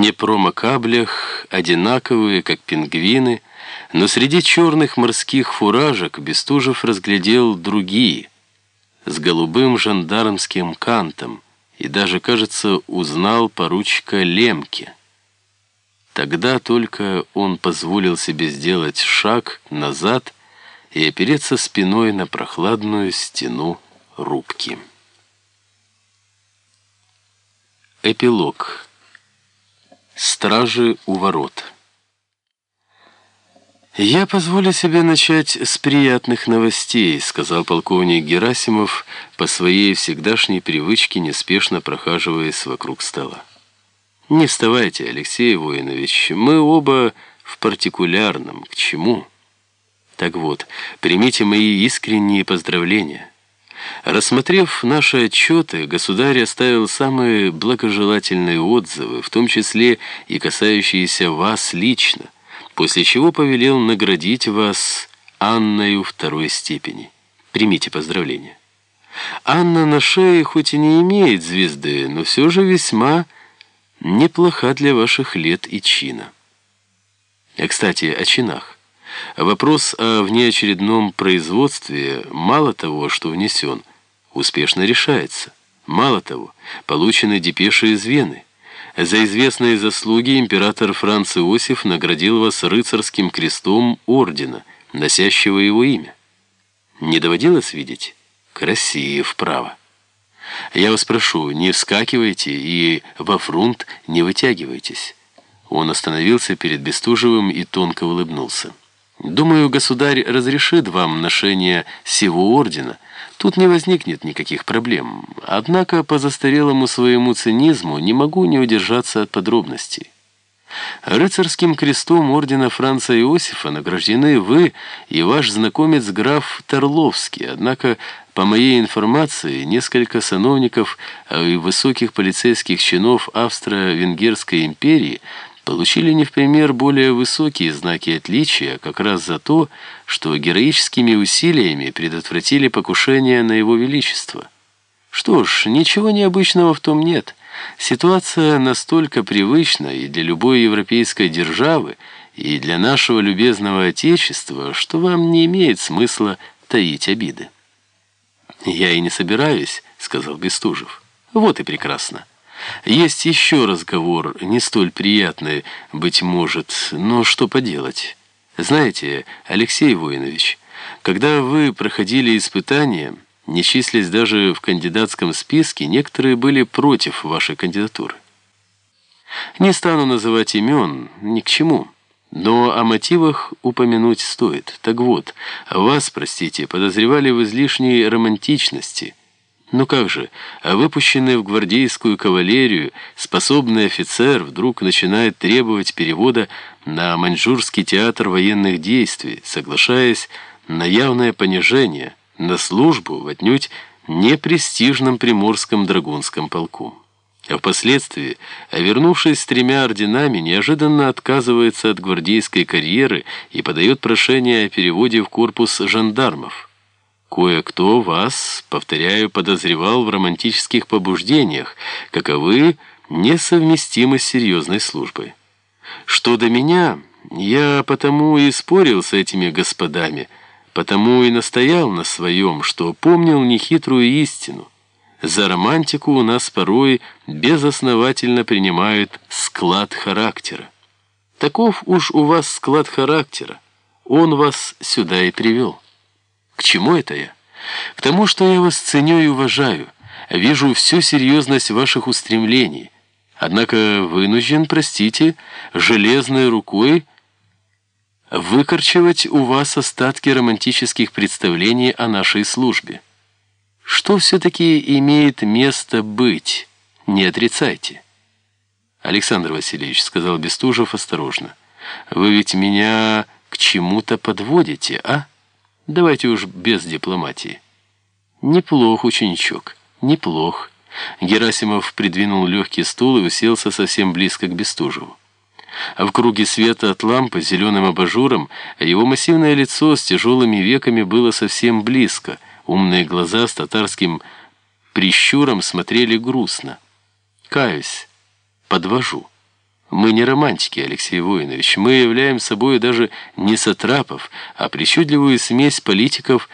непромокаблях, одинаковые, как пингвины, но среди черных морских фуражек Бестужев разглядел другие, с голубым жандармским кантом, и даже, кажется, узнал поручика Лемки. Тогда только он позволил себе сделать шаг назад и опереться спиной на прохладную стену рубки. Эпилог. Стражи у ворот. «Я позволю себе начать с приятных новостей», — сказал полковник Герасимов по своей всегдашней привычке, неспешно прохаживаясь вокруг стола. «Не вставайте, Алексей Воинович, мы оба в партикулярном. К чему?» «Так вот, примите мои искренние поздравления». Рассмотрев наши отчеты, государь оставил самые благожелательные отзывы, в том числе и касающиеся вас лично, после чего повелел наградить вас Анною второй степени. Примите поздравления. Анна на шее хоть и не имеет звезды, но все же весьма неплоха для ваших лет и чина. А, кстати, о чинах. Вопрос о внеочередном производстве мало того, что внесен, успешно решается. Мало того, получены депеши из Вены. За известные заслуги император Франц Иосиф наградил вас рыцарским крестом ордена, носящего его имя. Не доводилось видеть? Красив, право. Я вас прошу, не вскакивайте и во фрунт не вытягивайтесь. Он остановился перед Бестужевым и тонко улыбнулся. Думаю, государь разрешит вам ношение сего ордена. Тут не возникнет никаких проблем. Однако по застарелому своему цинизму не могу не удержаться от подробностей. Рыцарским крестом ордена Франца Иосифа награждены вы и ваш знакомец граф Торловский. Однако, по моей информации, несколько сановников и высоких полицейских чинов Австро-Венгерской империи – получили не в пример более высокие знаки отличия как раз за то, что героическими усилиями предотвратили покушение на его величество. Что ж, ничего необычного в том нет. Ситуация настолько привычна и для любой европейской державы, и для нашего любезного Отечества, что вам не имеет смысла таить обиды. «Я и не собираюсь», — сказал Бестужев. «Вот и прекрасно». Есть еще разговор, не столь приятный, быть может, но что поделать. Знаете, Алексей Воинович, когда вы проходили испытания, не числясь даже в кандидатском списке, некоторые были против вашей кандидатуры. Не стану называть имен, ни к чему. Но о мотивах упомянуть стоит. Так вот, вас, простите, подозревали в излишней романтичности – ну как же, а выпущенный в гвардейскую кавалерию способный офицер вдруг начинает требовать перевода на маньчжурский театр военных действий, соглашаясь на явное понижение, на службу в отнюдь непрестижном приморском драгунском полку. А впоследствии, вернувшись с тремя орденами, неожиданно отказывается от гвардейской карьеры и подает прошение о переводе в корпус жандармов. Кое-кто вас, повторяю, подозревал в романтических побуждениях, каковы несовместимы с серьезной службой. Что до меня, я потому и спорил с этими господами, потому и настоял на своем, что помнил нехитрую истину. За романтику у нас порой безосновательно принимают склад характера. Таков уж у вас склад характера. Он вас сюда и привел. К чему это я? К тому, что я вас ценю и уважаю, вижу всю серьезность ваших устремлений, однако вынужден, простите, железной рукой выкорчевать у вас остатки романтических представлений о нашей службе. Что все-таки имеет место быть, не отрицайте. Александр Васильевич, сказал Бестужев осторожно, вы ведь меня к чему-то подводите, а? Давайте уж без дипломатии. Неплох, ученичок, неплох. Герасимов придвинул легкий стул и уселся совсем близко к Бестужеву. А в круге света от лампы зеленым абажуром его массивное лицо с тяжелыми веками было совсем близко. Умные глаза с татарским прищуром смотрели грустно. «Каюсь, подвожу». Мы не романтики, Алексей Воинович. Мы являем собой даже не сатрапов, а причудливую смесь политиков